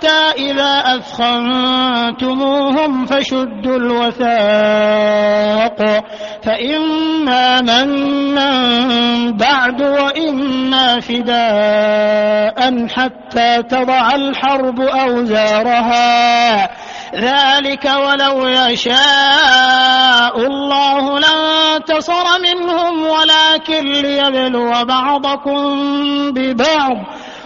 حتى إذا أثخنتموهم فشدوا الوثاق. فإما منا بعد وإما فداء حتى تضع الحرب أوزارها. ذلك ولو يشاء الله لانتصر منهم ولكن ليبلو بعضكم ببعض.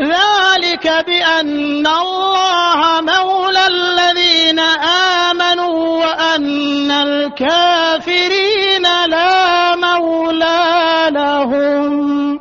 ذلك بأن الله مولى الذين آمنوا وأن الكافرين